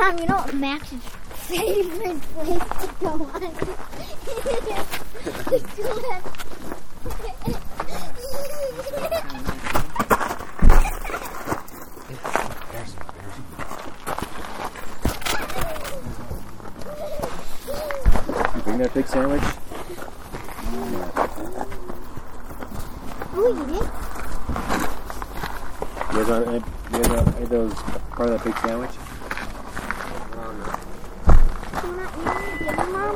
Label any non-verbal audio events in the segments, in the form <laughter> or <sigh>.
Mom, you know what Max's favorite place to go on? <laughs> To let- You bring that big sandwich? Oh, you did? You guys want any, you guys want any of those part of that big sandwich? You want you want to give him, Mom?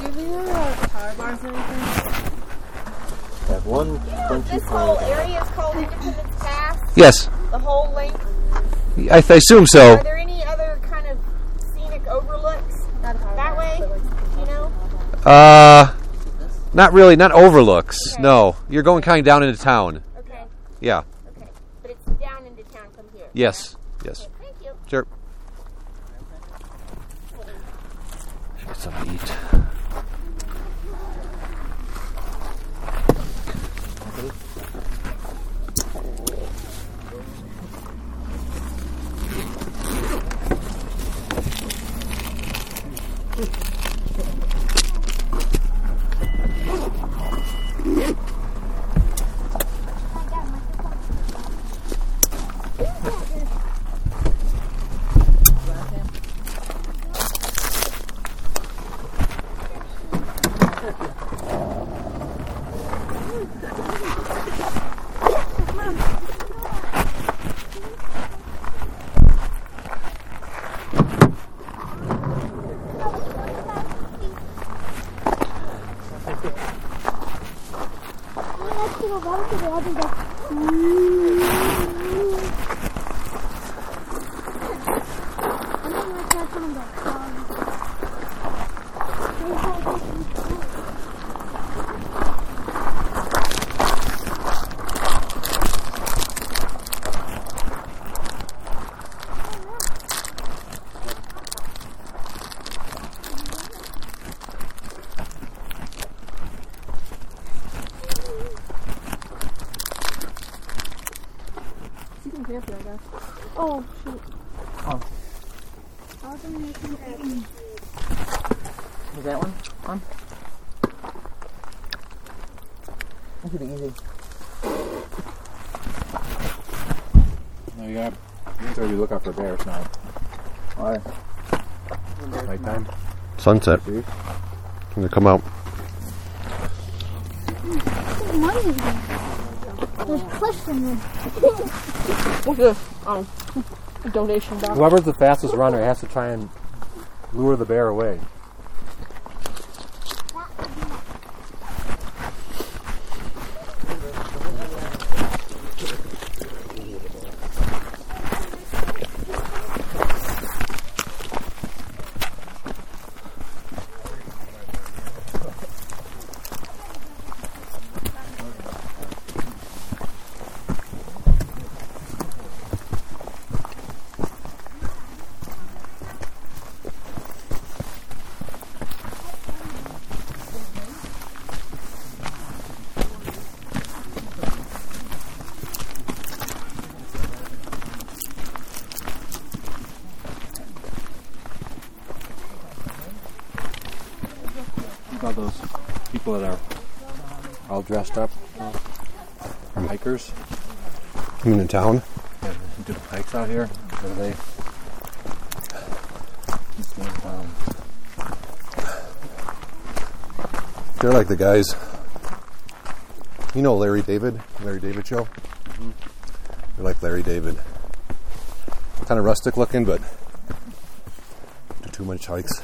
Do you have any uh, power bars or anything? Have one crunchy This whole area is called Independence Pass. Yes, The whole length. I, I assume so. Are there any other kind of scenic overlooks that way? You know? Uh, not really, not overlooks. No, you're going kind of down into town. Okay. Yeah. Okay. But it's down into town from here. Yes. Yes. Thank you. Sure. Get something to eat. Careful, I guess. Oh, shoot. Oh. I was gonna make him Is that one on? That's pretty easy. No, you got. You have to be looking out for bears now. Alright. Nighttime. Sunset. See? Gonna come out. There's cliffs in this? A donation box. Whoever's the fastest runner has to try and lure the bear away. About those people that are all dressed up, hikers, I'm in town. yeah, do the hikes out here. What are they? Um, they're like the guys. You know Larry David? Larry David show? They're like Larry David. Kind of rustic looking, but do too much hikes.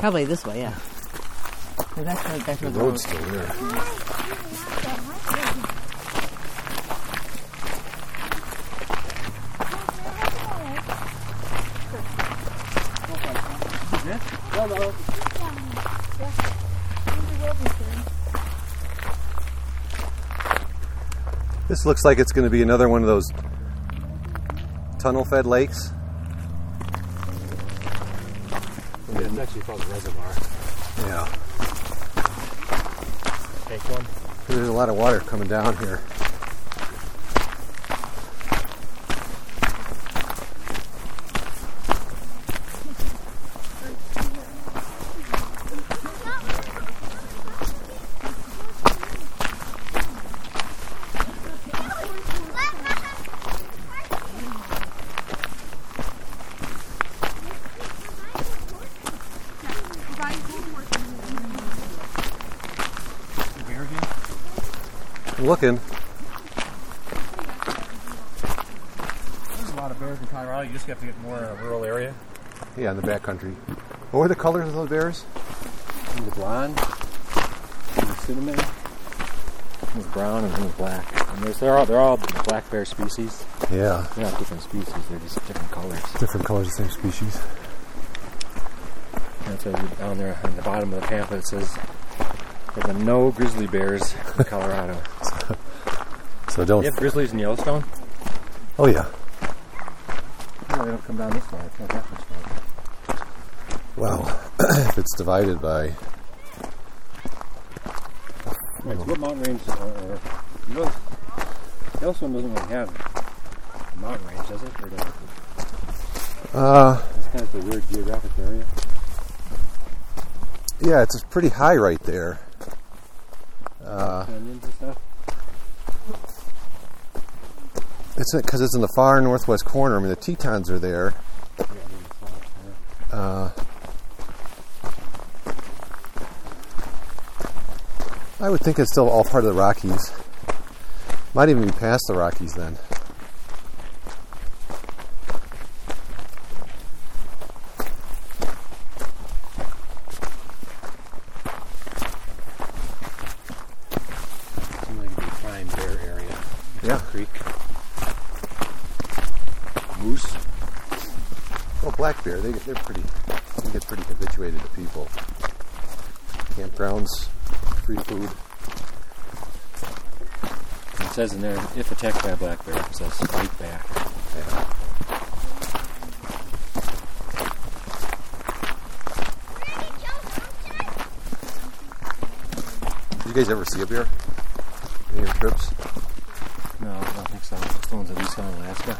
Probably this way, yeah. 'Cause that's where, that's where The the road's still there. This looks like it's going to be another one of those tunnel fed lakes. Yeah, it's actually called reservoir. Yeah. Take one. There's a lot of water coming down here. I'm. There's a lot of bears in Colorado. You just have to get more uh, rural area. Yeah, in the backcountry. What were the colors of those bears? One was blonde, one was cinnamon, one was brown, and one was black. And there's, they're all they're all black bear species. Yeah, They're not different species. They're just different colors. different colors, the same species. That's why down there on the bottom of the pamphlet it says there's a no grizzly bears in Colorado. So don't. you have grizzlies in Yellowstone? Oh yeah. No, they don't come down this far. It's not that much farther. Well, <clears throat> if it's divided by Right, so what mountain range are, are you know, Yellowstone doesn't really have a mountain range, does it? Or does it? uh, It's kind of a weird geographic area. yeah, it's pretty high right there. Uh, Canyons and stuff. It's because it's in the far northwest corner. I mean, the Tetons are there. Yeah, maybe it's not there. Uh, I would think it's still all part of the Rockies. Might even be past the Rockies then. creek. Moose. Well, black bear, they, they're pretty, they get pretty habituated to people. Campgrounds, free food. It says in there, if attacked by a black bear, it says fight back. Yeah. Did you guys ever see a bear? Any of your trips? No, I don't think so. The ones that we saw in Alaska.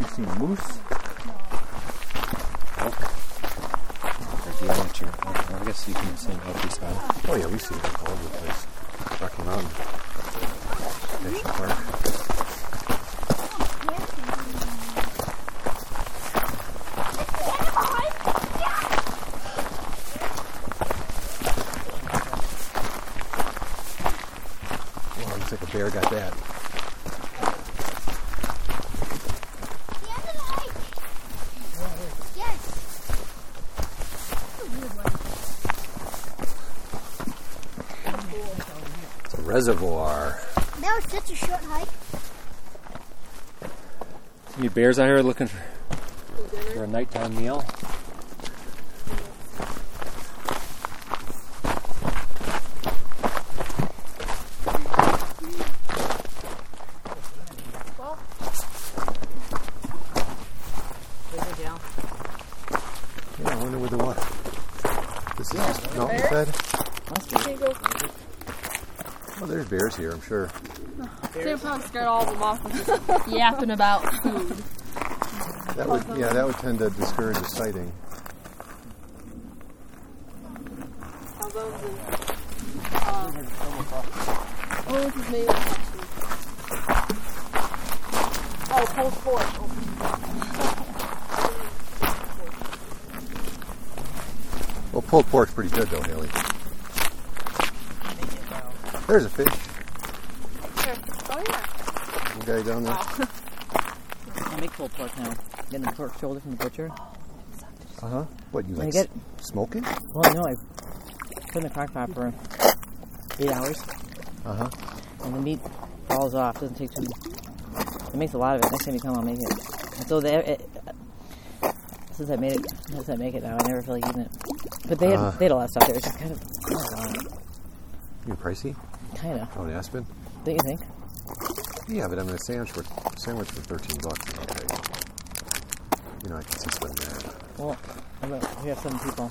You seen moose? Elk? Or deer nature? Oh, I guess you can say elk east side. Oh yeah, we see them all over the place. Rocky Mountain National Park. Well, looks like a bear got that. It's a reservoir. That was such a short hike. Any bears out here looking for, for a nighttime meal? Yeah, I wonder where the water. This is just mountain fed. Oh, there's bears here, I'm sure. They're probably scared all of them off with just <laughs> yapping about food. That would, yeah, that would tend to discourage a sighting. How those uh, oh, this is me. Oh, cold sport. Well, pulled pork's pretty good though, Haley. There's a fish. Oh, yeah. The guy down there. <laughs> I make pulled pork now. Getting the pork shoulder from the butcher. Uh huh. What you When like? get- s- smoking? Well, no, I put in the crock pot for eight hours, Uh huh. and the meat falls off. Doesn't take too. It makes a lot of it. Next time you come, I'll make it. And so they, it, since I made it, since I make it now, I never feel like eating it. But they had, Ah. they had a lot of stuff there. It's just kind of, oh, You pricey? Kind of. Oh, in Aspen? Don't you think? Yeah, but I mean a sandwich for sandwich for thirteen bucks. is Okay. You know, I can see spending that. Well, I know we have some people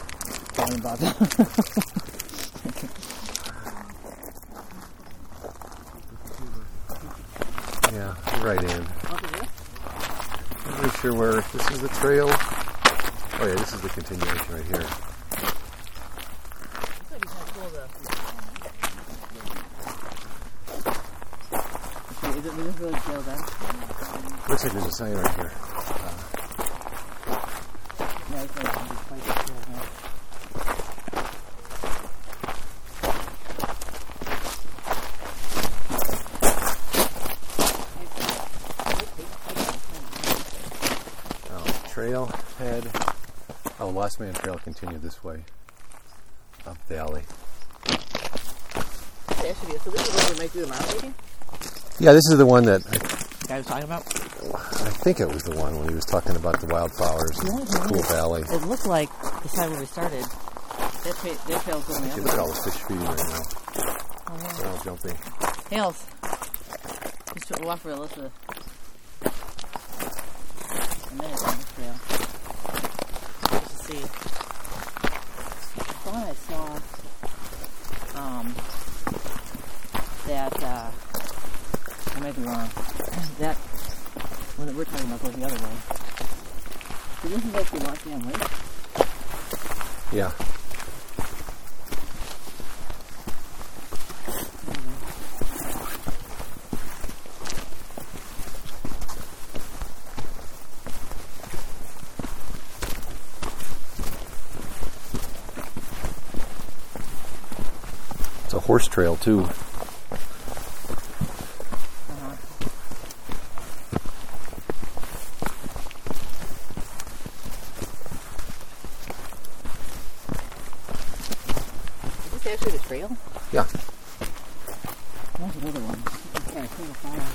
talking about that. <laughs> Yeah, right, in. I'm not really sure where this is the trail. Oh yeah, this is the continuation right here. Is it really really trail then? Looks like there's a sign right here. Yeah, it's like it's quite a oh, trail now. Oh, trailhead. Oh, Lost Man Trail continued this way. Up the alley. Yeah, should be. So this is where we might do the mountain biking? Yeah, this is the one that I, The guy was talking about? I think it was the one when he was talking about the wildflowers and Yeah, Cool it is. Valley. It looked like the side where we started. That, tra- that trail's going the See, other look at all the fish feeding right now. Oh, They're all jumping. Hales. Just took a walk for a little bit. A minute on this trail. Just to see. I thought I saw um, that, uh, I might be wrong. That, going the other way. So this is actually Rockingham Lake. Yeah. It's a horse trail too. Is this actually the trail? Yeah. There's another one. Okay, single file.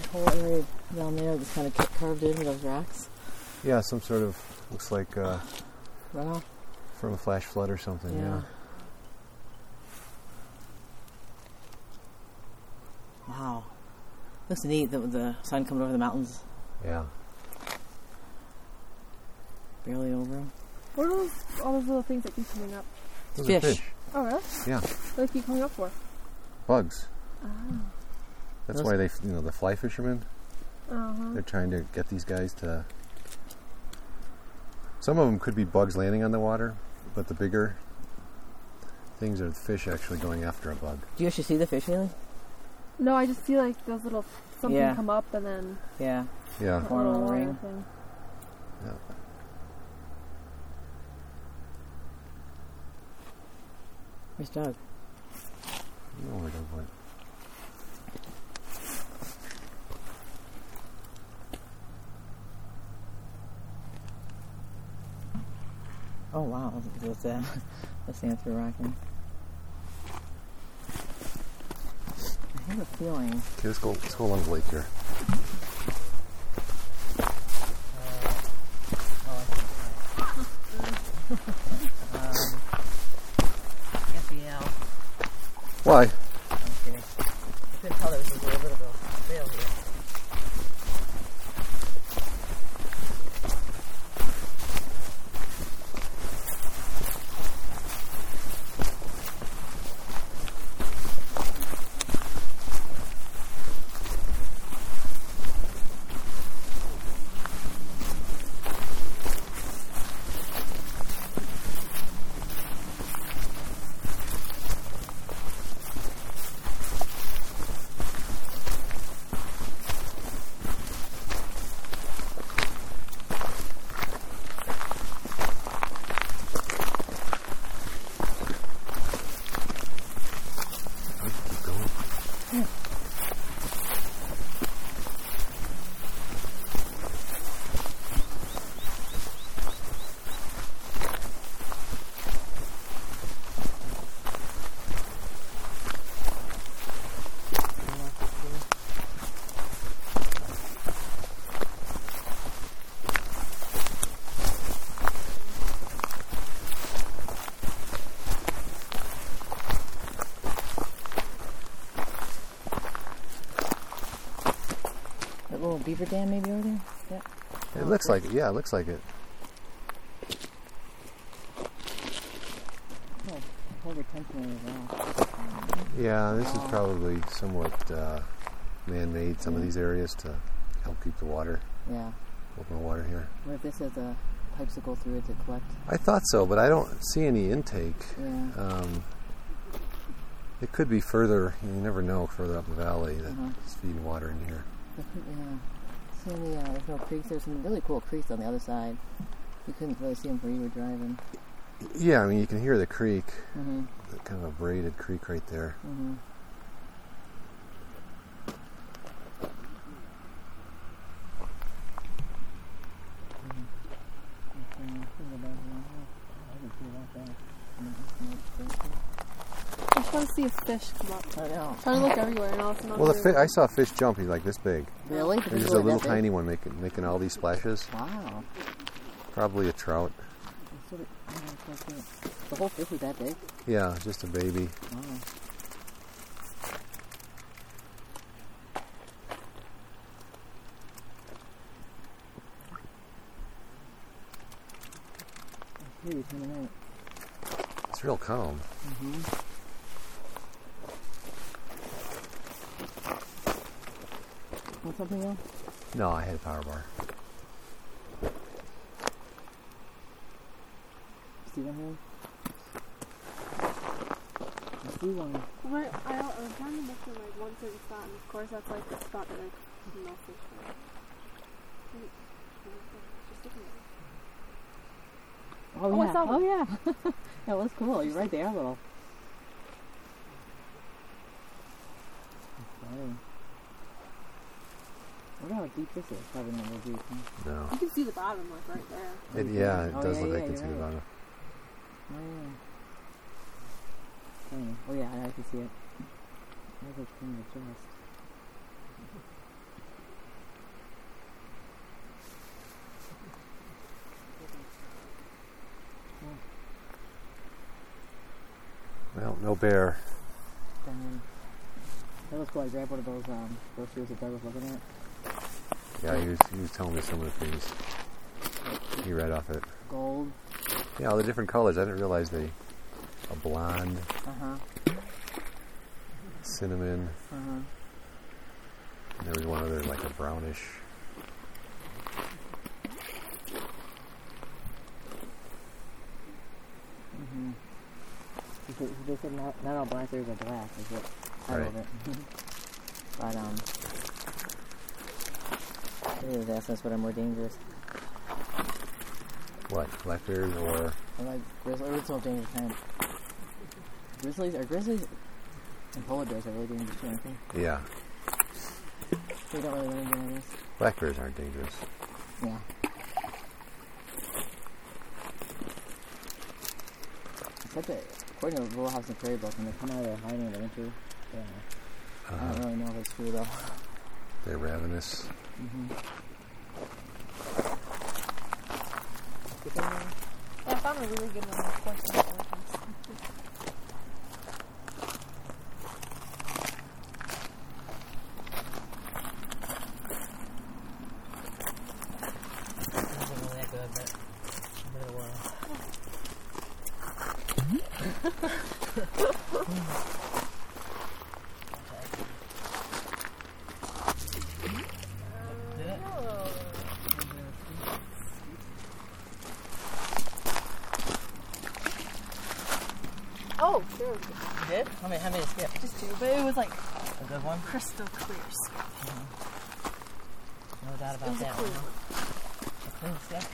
The whole area down there just kind of carved in with those rocks. Yeah, some sort of looks like uh, Runoff. from a flash flood or something. Yeah. Yeah. Wow. Looks neat, the, the sun coming over the mountains, Yeah. barely over them. What are those, all those little things that keep coming up? Those are Fish. fish. Oh, really? Yeah. What do they keep coming up for? Bugs. That's Those- why they, you know, the fly fishermen. Uh-huh. They're trying to get these guys to. Some of them could be bugs landing on the water, but the bigger things are the fish actually going after a bug. Do you actually see the fish, Haley? No, I just see like those little something Yeah. come up and then Yeah. Yeah. that One little on the wire ring. thing. yeah. Where's Doug? No, I don't want. Oh, wow. That's, uh, that's the answer rocking. I have a feeling. Okay, let's go. Let's go along the lake here. FBL. Why? I'm kidding. I couldn't tell there was a little bit of a trail here. Keep going. That little beaver dam maybe over there? Yeah. It looks like it. Yeah, it looks like it. Oh, whole retention area as well. Yeah, this is probably somewhat uh, man-made. Some of these areas to help keep the water, Yeah. open water here. What if this has a pipes that go through it to collect? I thought so, but I don't see any intake. Yeah. Um, it could be further. You never know. Further up the valley that's Uh-huh. feeding water in here. Yeah. The, uh, there's no creeks. There's some really cool creeks on the other side. You couldn't really see them where you were driving. Yeah, I mean you can hear the creek, Mm-hmm. the kind of a braided creek right there. Mm-hmm. I just want to see a fish come up. I know. Trying to look everywhere and all of a Well, the I'm fi- I saw a fish jump. He's like this big. Really? Did There's you just a little that big? tiny one making making all these splashes. Wow. Probably a trout. That's what it- yeah, that's what it- The whole fish was that big? Yeah, just a baby. Wow. It's huge, isn't it? It's real calm. Mm-hmm. Want something else? No, I had a power bar. See one here? I see one. Right, I, I was trying to look for like one certain spot, and of course that's like the spot that I can message from. Wait, wait, wait, just looking at it. Oh, Oh, yeah. oh yeah. <laughs> that was cool. You're right there, little. That's funny. I wonder how deep this is. Probably not real deep. Huh? No. You can see the bottom, like right there. It, yeah, it Oh, does yeah, look yeah, like it's you're in the right. bottom. Oh yeah. Oh yeah, I can see it. That looks kind of just. Well, no bear. Um, that was cool. I grabbed one of those um, brochures that Doug was looking at. Yeah, he was, he was telling me some of the things he read off it. Gold. Yeah, all the different colors. I didn't realize they a blonde, Uh huh. cinnamon. Uh huh. And there was one other like a brownish. Mm-hmm. He they said not, not all blackberries are black, is what I Right. love it. <laughs> but, um, asking us what are more dangerous. What blackberries or I like grizzly, what's the dangerous kind? Grizzlies, are grizzlies and polar bears are really dangerous too, they? yeah, They don't really learn anything, I guess. blackberries aren't dangerous. Yeah. Except that, according to the Little House the Prairie book, when they come out of their hiding in the winter, yeah, I Uh, don't really know if it's true though. They're ravenous. Mm-hmm. I found a really good one. Of course, on elephants. wasn't really that good, but but it was. Did it? You did? How many? How many skip? Just two, but it was like A good one. crystal clear. Mm-hmm. No doubt about that clear one. one. A clean skip.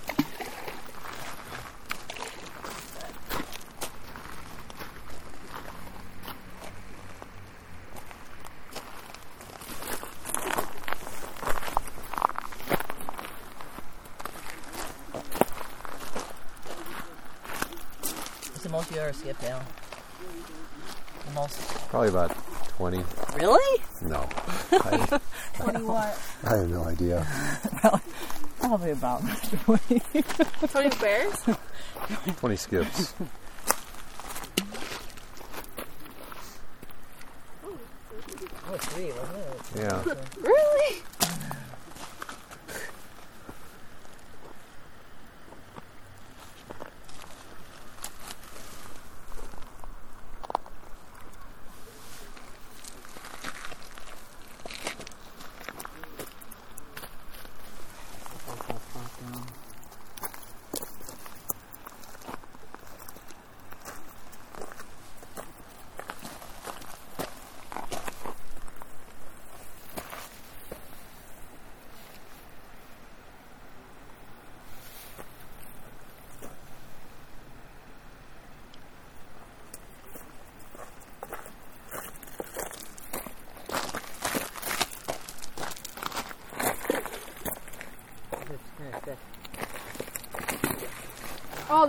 Most you ever skipped, Al? The most. Probably about twenty. Really? No, I, <laughs> Twenty what? I have no idea. <laughs> Probably about <laughs> 20. Twenty bears? Twenty skips. Oh, three, wasn't it? Yeah. Really?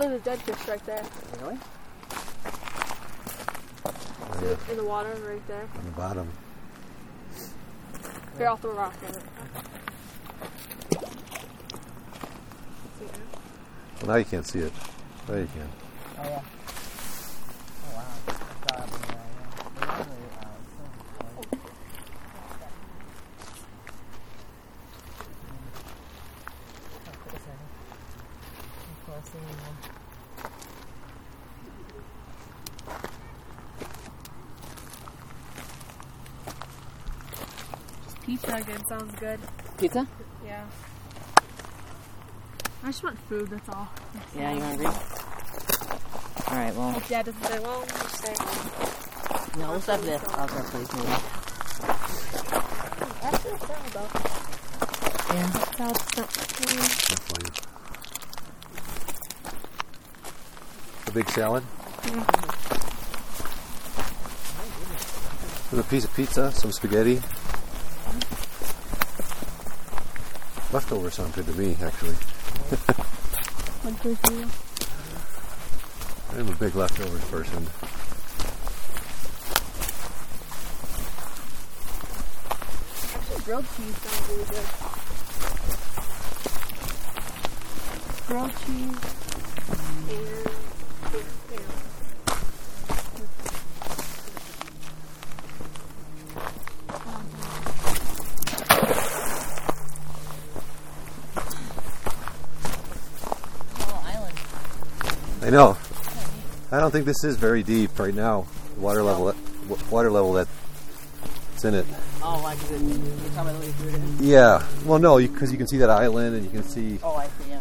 Oh, there's a dead fish right there. Really? See it in the water right there. On the bottom. Here, I'll throw a rock at it. See it now? Well, now you can't see it. There you can. Oh, yeah. Oh, wow. I saw it in there, yeah. They usually, uh, so- Oh, quick a second. I'm close in there. Pizza again sounds good. Pizza? Yeah. I just want food, that's all. Yeah, you hungry? Alright, well, If dad doesn't say, well, just say. no, we'll stop this. I'll start please maybe. Actually, it's not about. Yeah. That's how it's not. That's. A big salad. With a piece of pizza, some spaghetti. Leftovers sound good to me, actually. <laughs> I'm a big leftovers person. Actually, grilled cheese sounds really good. Grilled cheese and yeah. Oh, island. I know. I don't think this is very deep right now. Water level, water level that's in it. Oh, like the, you're talking about the way you it? Yeah. Well, no, because you, can see that island and you can see Oh, I see, yeah.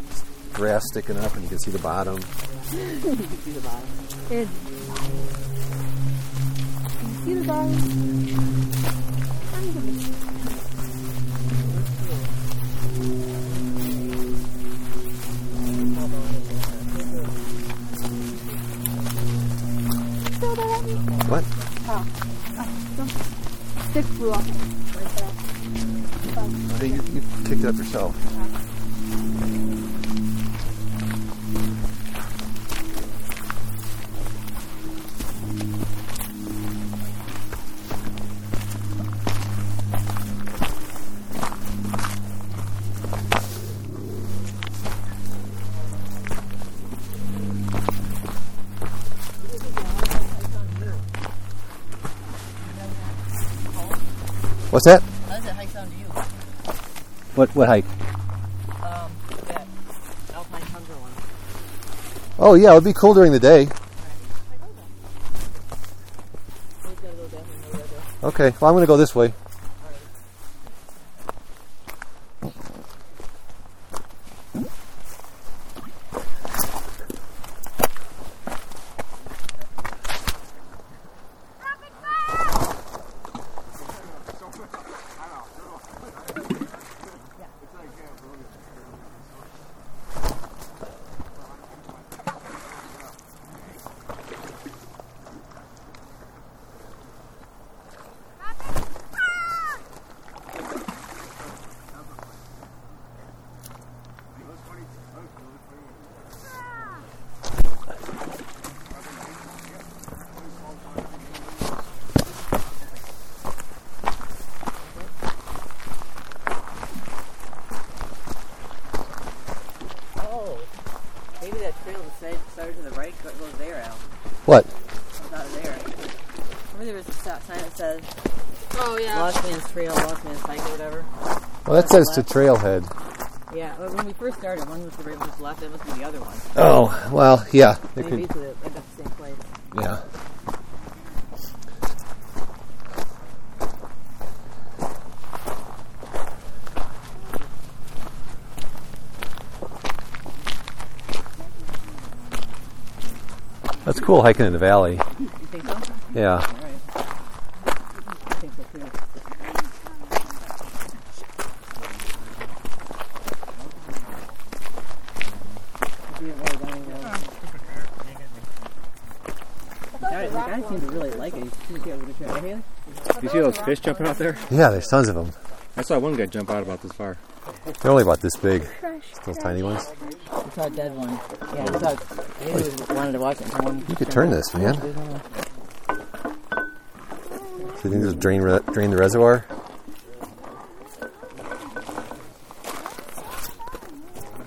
grass sticking up and you can see the bottom. <laughs> You can see the bottom. It's see the bottom. Off. I think you, you kicked it up yourself. What's that? How does that hike sound to you? What what hike? Um, that Alpine Tundra one. Oh yeah, it would be cool during the day. Always gotta go down and over there. Okay, well I'm gonna go this way. Oh, maybe that trail that side- started to the right go- goes there, Al. What? It's not there. Remember there was a sign that says Oh yeah. Lost Man's Trail, Lost Man's Hike, or whatever. Well that says to trailhead. Yeah, well, when we first started, one was the right, one was the left, that must be the other one. Oh, well, yeah. It Maybe could, it's the, at the same place. yeah. Cool hiking in the valley. You think so? Yeah. All right. I think so too. You didn't really go anywhere. Guy- The guy seemed to really like it. He seemed to get over the trail. Hey, You see those fish jumping out there? Yeah, there's tons of them. I saw one guy jump out about this far. They're only about this big. Those tiny ones. We saw a dead one. Yeah, we thought maybe we wanted to watch it. and You could turn this, man. There's one. So you think this drain re- drain the reservoir?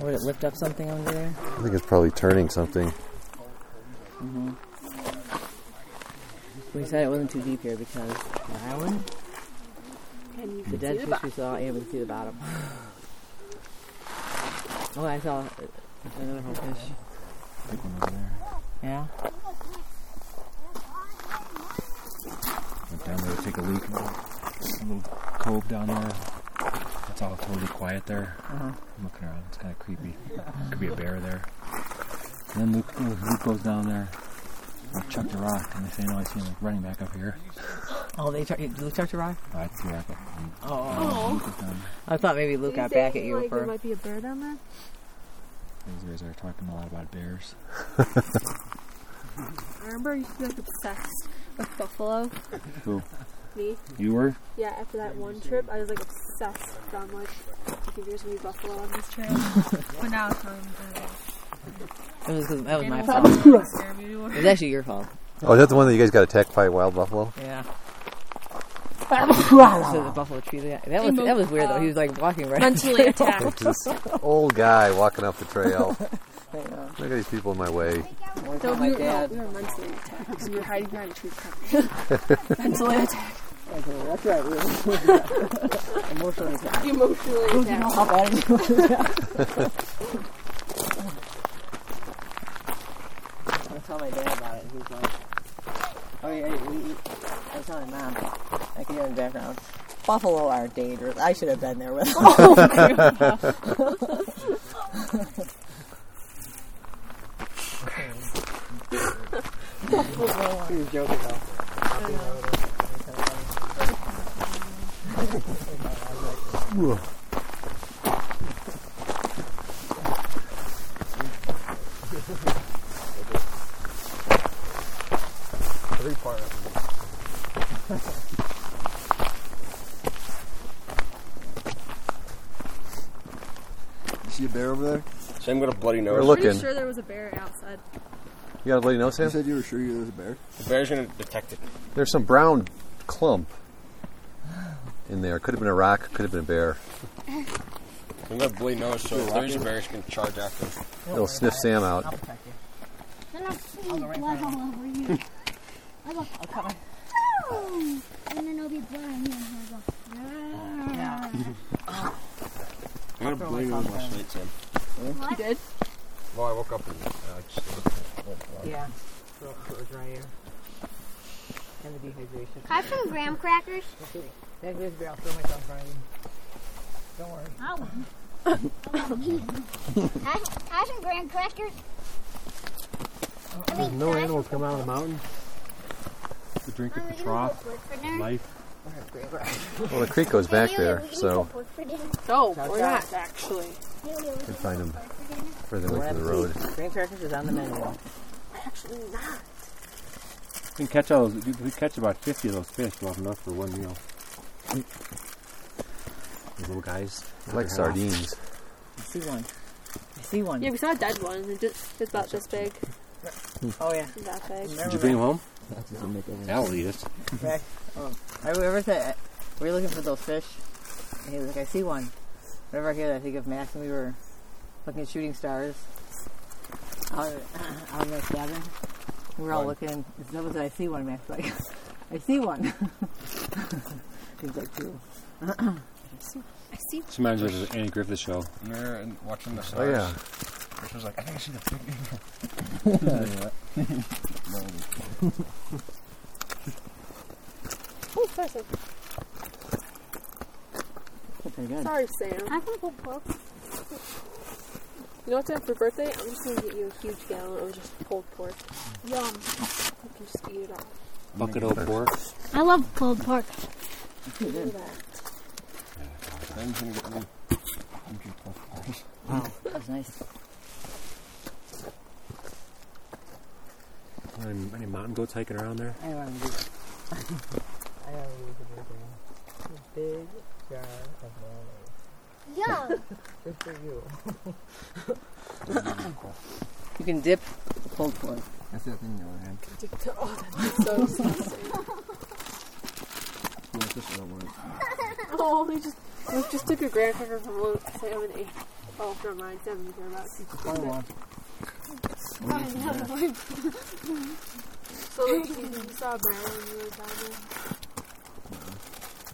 Would it lift up something under there? I think it's probably turning something. Mm-hmm. We said it wasn't too deep here because the island, the dead fish we saw, and we could see the bottom. <sighs> oh, I saw another whole fish. Big one over there. Yeah. Went down there to take a leak. A little cove down there. It's all totally quiet there. Uh-huh. I'm looking around. It's kind of creepy. Could be a bear there. And then Luke, Luke goes down there. I chucked a rock, and they say, "No, I see him like running back up here." Oh, they chuck, did Luke chuck your rock? I threw rock up. Oh. uh, down. I thought maybe Luke got back at you like, there might be a bear down there. These guys are talking a lot about bears. I <laughs> remember I used to be like obsessed with buffalo. Who? Me? You were? Yeah, after that one trip, I was like obsessed. I'm like, I think there's gonna be buffalo on this trail. <laughs> but now it's not even It was, 'cause- that was my fault. don't scare me anymore. It was actually your fault. Oh, is that the one that you guys got attacked by wild buffalo? Yeah. So the buffalo tree. That that was that was weird though. He was like walking right. Mentally attacked. This old guy walking up the trail. <laughs> Look at these people in my way. Always No, told my we, were, no, dad. we were mentally attacked because <laughs> we were hiding behind a tree cover. mentally attacked. That's right. We <laughs> were emotionally attacked. Emotionally attacked. How bad it was. I tell my dad about it. He's like, "Oh yeah, we, we, I was telling mom. I can hear in the background. Buffalo are dangerous. I should have been there with them. Oh, <laughs> he was joking though. You see a bear over there? Same got a We're looking. Pretty sure there was a bear outside. You got a bloody nose, You Sam? said you were sure you there was a bear. The bear's gonna detect it. There's some brown clump in there. Could have been a rock. Could have been a bear. We got a bloody nose, so if there's a bear, it's gonna charge after. us. It'll sniff Sam out. I'll protect you. Then I'll see blood all over you. I go, I'll cover. oh, and then there'll be blood on you. And I'll go, Yeah. <laughs> I got a bloody nose last night, Sam. You did? Well, I woke up and uh, I just. Yeah. Throat was right here. And the dehydration. Can I have some graham crackers? Next this beer, I'll throw myself right in. Don't worry. I want. Can I, I have some graham crackers? I mean, No I- animals come out of the mountain to drink at the gonna trough. go pork for dinner? Life. Well, the creek goes back there, are so go pork for dinner? No, we're not actually. Haley, are we Could find them. for dinner? further away from the road. Green crackers is on the menu. Actually not. We can catch all those. We catch about fifty of those fish. We'll enough for one meal. Those little guys. Like sardines. I see one. I see one. Yeah, we saw a dead one. It just, it's about this big. Oh yeah. That big. Did you bring them home? That'll eat us. Back. Oh, I ever said we were looking for those fish, and he was like, "I see one." Whenever I hear that, I think of Max, and we were looking at shooting stars out, <clears throat> out in that cabin. We were all Right. looking. That was I see one. Max was like, <laughs> "I see one." <laughs> He's like, two. I see. This reminds me of the Andy Griffith show. And they're watching the Oh stars. yeah. Chris was like, I think I see the big <laughs> Oh, sorry, Sam. Pretty good. Sorry, Sam. I have some pulled pork. You know what's up for birthday? I'm just gonna get you a huge gallon of just pulled pork. Yum. You can just eat it all. Bucket of pork. I love pulled pork. Do that. Ben's gonna get me. Wow, that was nice. Any, any mountain goats hiking around there? I don't want to do. I don't want to do the birthday. Big jar of mayonnaise. Yum. <laughs> Just for you. <laughs> you can dip pulled pork. That's the thing in the other hand. Oh, that's so disgusting. You want this don't want? Oh, we just we just took a graham cracker from Luke, Sam and ate. Oh, never mind. Sam didn't care about it. Only one. <laughs> So Luke, you, you saw a bear when you were down there.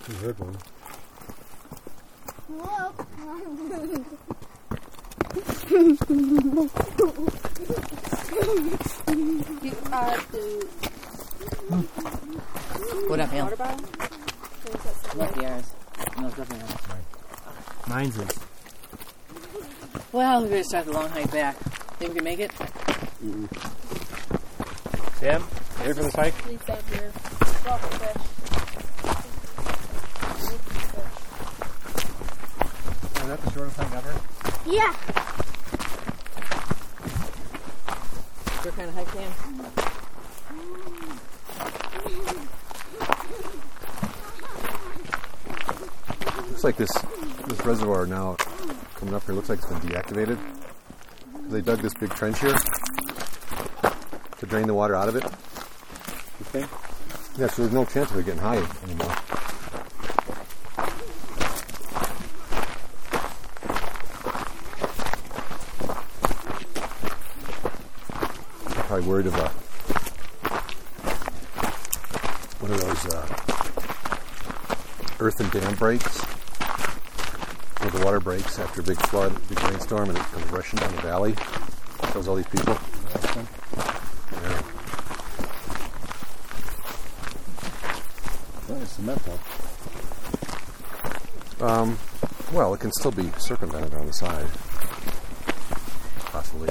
You heard one. You, uh, the What up, man? water bottle? What was that say? Might be ours. No, it's definitely ours. Mine's is. Well, we're gonna start the long hike back. Think we can make it? Sam, you here for this hike? Please stop here. Drop a fish. Is that the shortest hike ever? Yeah. What kind of hike, Sam? Looks like this this reservoir now coming up here looks like it's been deactivated. They dug this big trench here to drain the water out of it. You think? Yeah, so there's no chance of it getting high anymore. Probably worried about one of those uh, earthen dam breaks where the water breaks after a big flood, big rainstorm, and it comes rushing down the valley. Kills all these people. Yeah. That is cement. Um, well, it can still be circumvented on the side. Possibly.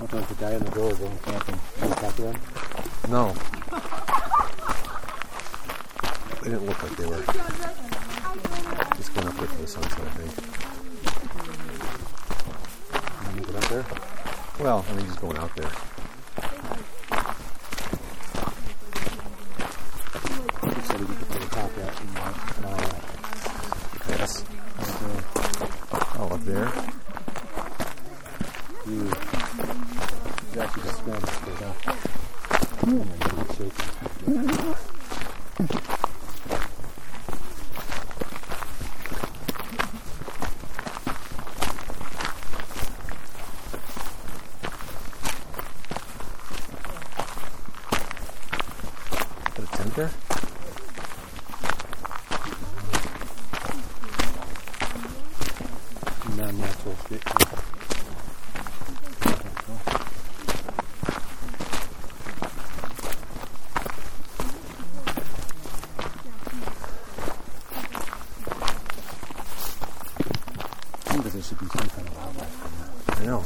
Look like the guy in the door going camping. Can you talk to them? No. They didn't look like they were just going up there for the sunset, I think. You get up there? Well, I mean, he's going out there. He said he could put the top out and, uh, and all that. Yes. Right Oh, up there. there. You, you actually just spin it straight up. And then you shake it. Got a tent there? Non-natural shit. Seems like there should be some kind of wildlife in there. I know.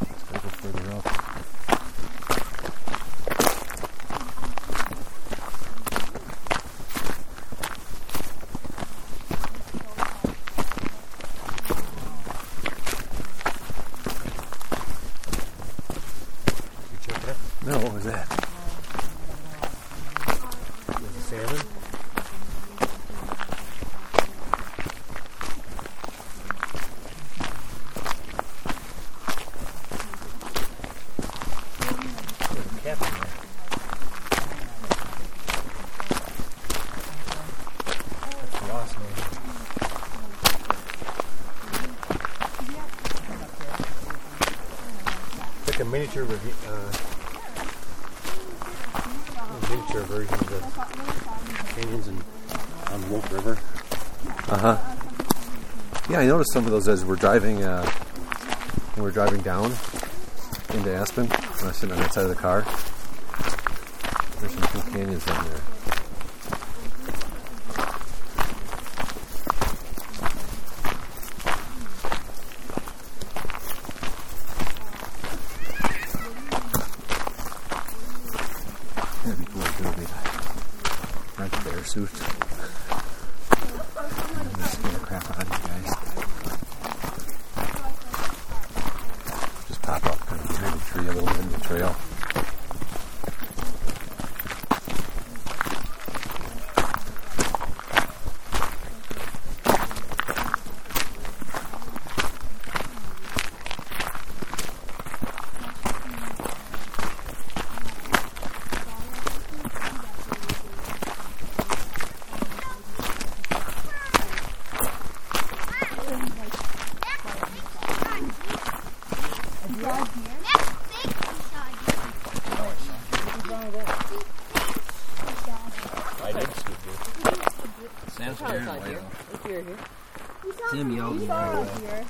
Let's gotta go further up. You check that? No, what was that? There's a salmon. There's a cat in there. That's lost, man. It's like a miniature revi- uh, miniature version of the canyons in, on Wolf River. Uh huh. Yeah, I noticed some of those as we're driving. Uh, we're driving down into Aspen, when I was sitting on that side of the car. There's some cool canyons down there. That'd be cool if we rent a bear suit. And just scare the crap out of you guys. Just pop up kind of behind the tree a little bit in the trail. I did scoop you. Sam's Probably saw deer if you were here. Sam yelled me right away.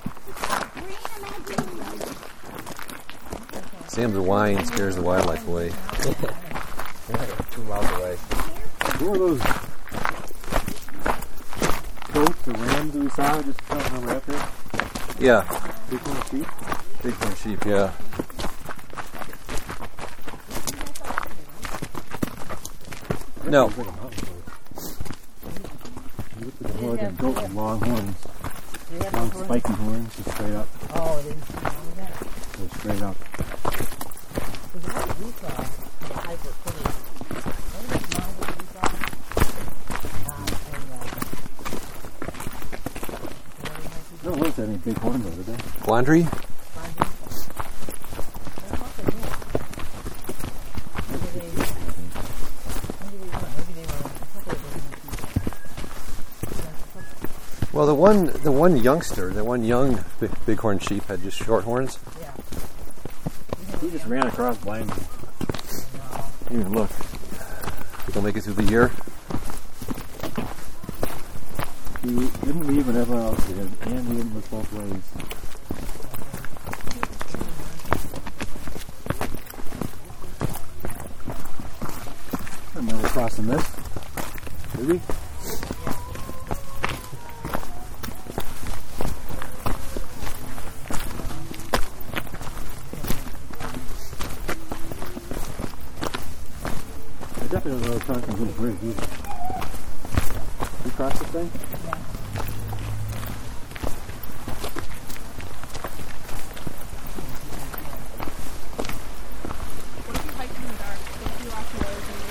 Sam's whine scares the wildlife away. <laughs> Two miles away. Who are those goats or rams that we saw just coming over out there? Yeah, Big one sheep? bighorn sheep, yeah. No, Looks like a mountain goat. Look at the horn, the goat with long horns, Do they have long spiky horns, just straight up. Oh, they didn't see any of that. Go straight up. Was any big there. Flandry? Well, the one, the one youngster, the one young big, bighorn sheep had just short horns. He just ran across blind. Didn't even look. They'll make it through the year. He didn't leave when everyone else did, and he didn't look both ways. I remember crossing this. Maybe? I crossing Bridge either. You crossed this thing? What if you hike in the dark? What if you walk away and you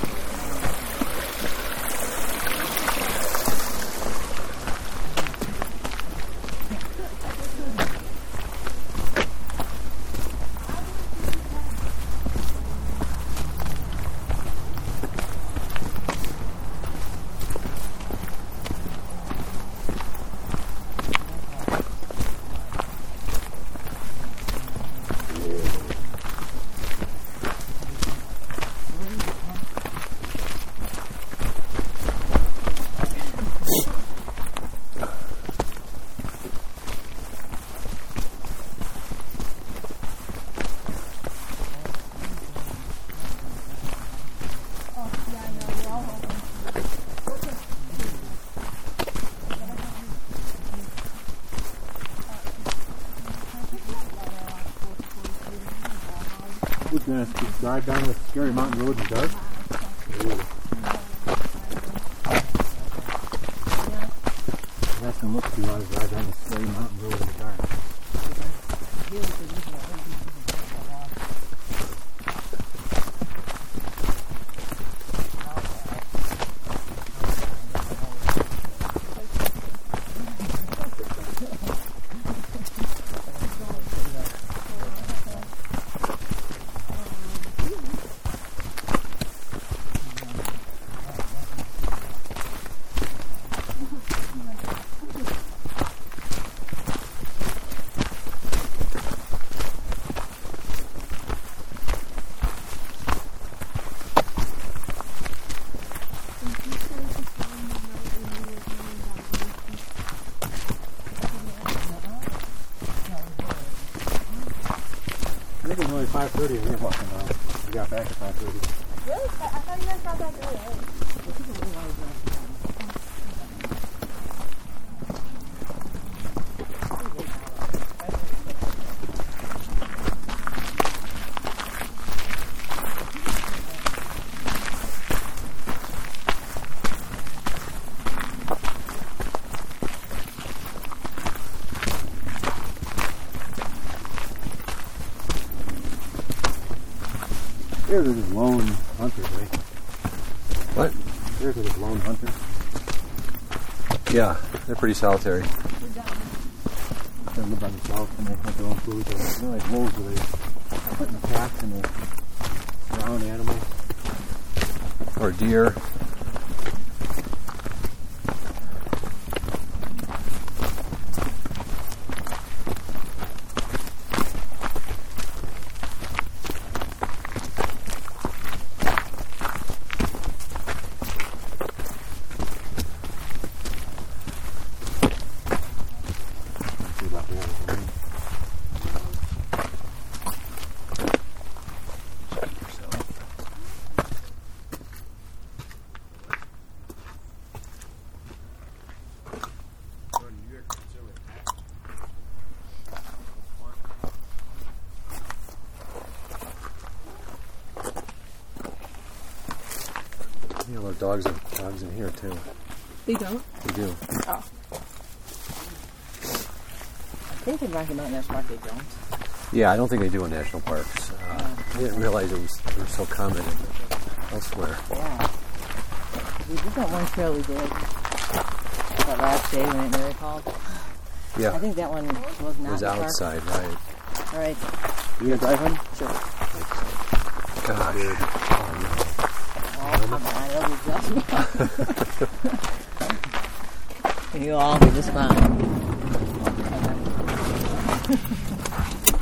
Who's gonna drive down the scary mountain road in dark? That's gonna look too hard to drive down the scary mountain road in the dark. I think it was only 5.30 when we were walking down. We got back at 5.30. Really? I, I thought you guys got back early. Here's are just lone hunters, right? Eh? What? Here's are just lone hunters. Yeah, they're pretty solitary. They live by themselves and they have their own food. They're, like wolves where they put in the packs and they surround animals. Or deer. See about the animals. You know, there are dogs and dogs in here too. They don't. They do. Oh. I think in Rocky Mountain National Park they don't. Yeah, I don't think they do in national parks. Uh, I didn't realize it was, it was so common in, elsewhere. Yeah. We did that one trail we did. That last day when it nearly called. Yeah. I think that one was it not was in the park. outside, right? All right. You gonna drive him? Sure. Gosh. Oh, come on. It'll be just fine. You'll <laughs> all be just fine.